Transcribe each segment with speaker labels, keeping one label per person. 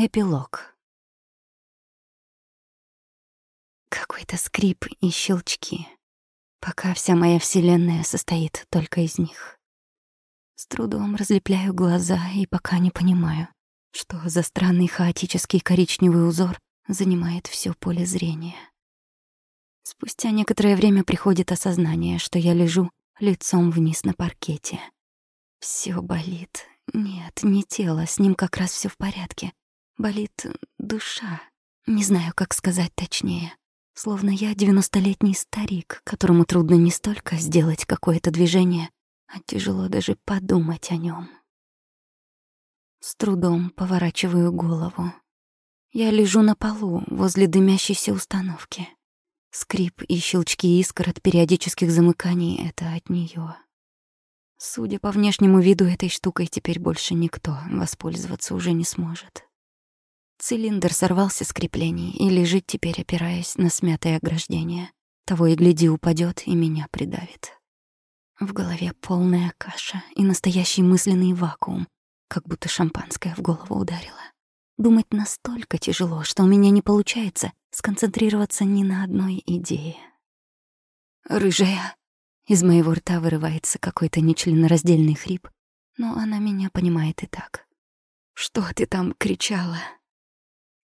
Speaker 1: Эпилог. Какой-то скрип и щелчки, пока вся моя вселенная состоит только из них. С трудом разлепляю глаза и пока не понимаю, что за странный хаотический коричневый узор занимает все поле зрения. Спустя некоторое время приходит осознание, что я лежу лицом вниз на паркете. Все болит. Нет, не тело, с ним как раз все в порядке. Болит душа. Не знаю, как сказать точнее. Словно я девяностолетний старик, которому трудно не столько сделать какое-то движение, а тяжело даже подумать о нем. С трудом поворачиваю голову. Я лежу на полу возле дымящейся установки. Скрип и щелчки искр от периодических замыканий — это от нее. Судя по внешнему виду, этой штукой теперь больше никто воспользоваться уже не сможет. Цилиндр сорвался с креплений и лежит теперь, опираясь на смятое ограждение. Того и гляди упадет и меня придавит. В голове полная каша и настоящий мысленный вакуум, как будто шампанское в голову ударило. Думать настолько тяжело, что у меня не получается сконцентрироваться ни на одной идее. «Рыжая!» Из моего рта вырывается какой-то нечленораздельный хрип, но она меня понимает и так. «Что ты там кричала?»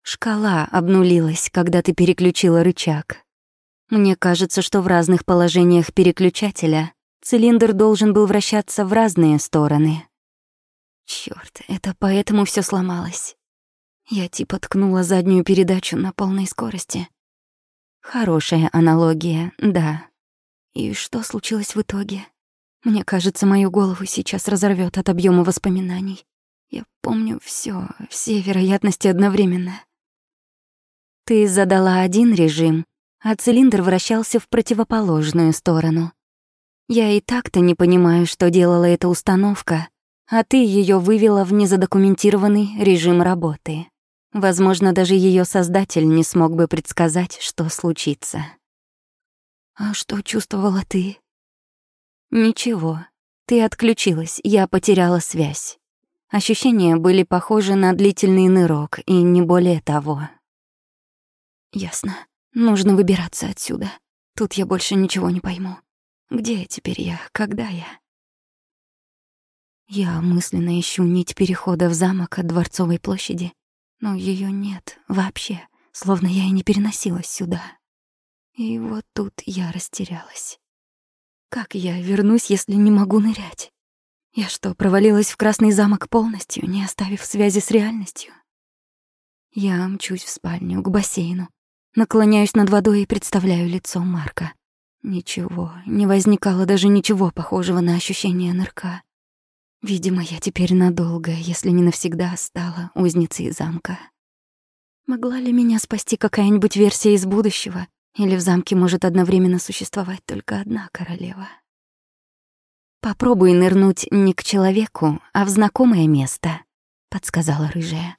Speaker 1: Шкала обнулилась, когда ты переключила рычаг. Мне кажется, что в разных положениях переключателя цилиндр должен был вращаться в разные стороны. Чёрт, это поэтому всё сломалось. Я типа ткнула заднюю передачу на полной скорости. Хорошая аналогия, да. И что случилось в итоге? Мне кажется, мою голову сейчас разорвёт от объёма воспоминаний. Я помню всё, все вероятности одновременно. Ты задала один режим, а цилиндр вращался в противоположную сторону. Я и так-то не понимаю, что делала эта установка, а ты ее вывела в незадокументированный режим работы. Возможно, даже ее создатель не смог бы предсказать, что случится. А что чувствовала ты? Ничего. Ты отключилась, я потеряла связь. Ощущения были похожи на длительный нырок, и не более того. Ясно. Нужно выбираться отсюда. Тут я больше ничего не пойму. Где теперь я? Когда я? Я мысленно ищу нить перехода в замок от Дворцовой площади, но ее нет вообще, словно я и не переносилась сюда. И вот тут я растерялась. Как я вернусь, если не могу нырять? Я что, провалилась в Красный замок полностью, не оставив связи с реальностью? Я мчусь в спальню, к бассейну, Наклоняюсь над водой и представляю лицо Марка. Ничего, не возникало даже ничего похожего на ощущение нырка. Видимо, я теперь надолго, если не навсегда, стала узницей замка. Могла ли меня спасти какая-нибудь версия из будущего? Или в замке может одновременно существовать только одна королева? «Попробуй нырнуть не к человеку, а в знакомое место», — подсказала рыжая.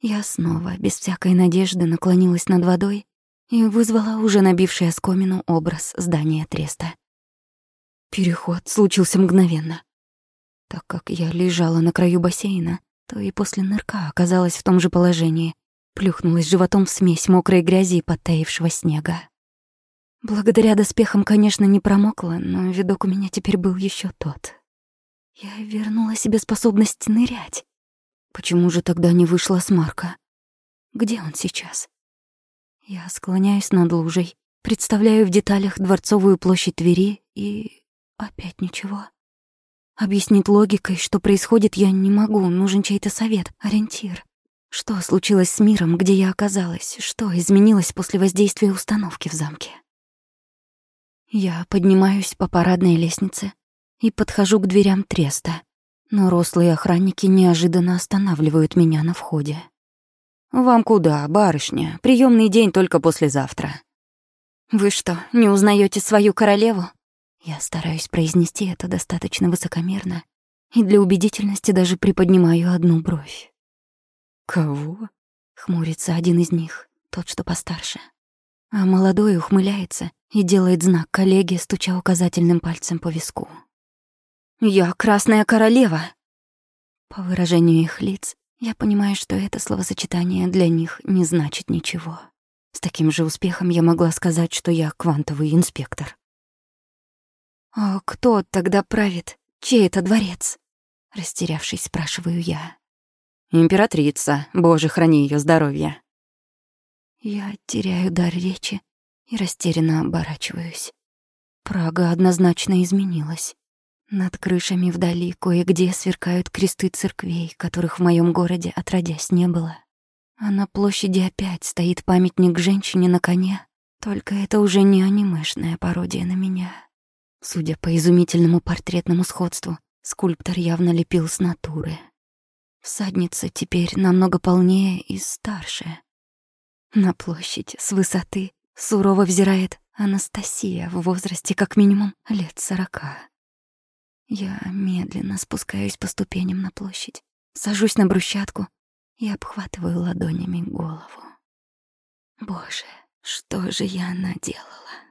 Speaker 1: Я снова, без всякой надежды, наклонилась над водой и вызвала уже набивший оскомину образ здания треста. Переход случился мгновенно. Так как я лежала на краю бассейна, то и после нырка оказалась в том же положении, плюхнулась животом в смесь мокрой грязи и подтаившего снега. Благодаря доспехам, конечно, не промокла, но видок у меня теперь был еще тот. Я вернула себе способность нырять. Почему же тогда не вышла с Марка? Где он сейчас? Я склоняюсь над лужей, представляю в деталях дворцовую площадь Твери и... опять ничего. Объяснить логикой, что происходит, я не могу, нужен чей-то совет, ориентир. Что случилось с миром, где я оказалась? Что изменилось после воздействия установки в замке? Я поднимаюсь по парадной лестнице и подхожу к дверям треста но рослые охранники неожиданно останавливают меня на входе. «Вам куда, барышня? Приемный день только послезавтра». «Вы что, не узнаете свою королеву?» Я стараюсь произнести это достаточно высокомерно и для убедительности даже приподнимаю одну бровь. «Кого?» — хмурится один из них, тот, что постарше. А молодой ухмыляется и делает знак коллеге, стуча указательным пальцем по виску. «Я Красная Королева!» По выражению их лиц Я понимаю, что это словосочетание для них не значит ничего. С таким же успехом я могла сказать, что я квантовый инспектор. «А кто тогда правит? Чей это дворец?» Растерявшись, спрашиваю я. «Императрица, боже, храни ее здоровье». Я теряю дар речи и растерянно оборачиваюсь. Прага однозначно изменилась. Над крышами вдали кое-где сверкают кресты церквей, которых в моем городе отродясь не было. А на площади опять стоит памятник женщине на коне, только это уже не анимешная пародия на меня. Судя по изумительному портретному сходству, скульптор явно лепил с натуры. Всадница теперь намного полнее и старше. На площадь с высоты сурово взирает Анастасия в возрасте как минимум лет сорока. Я медленно спускаюсь по ступеням на площадь, сажусь на брусчатку и обхватываю ладонями голову. Боже, что же я наделала?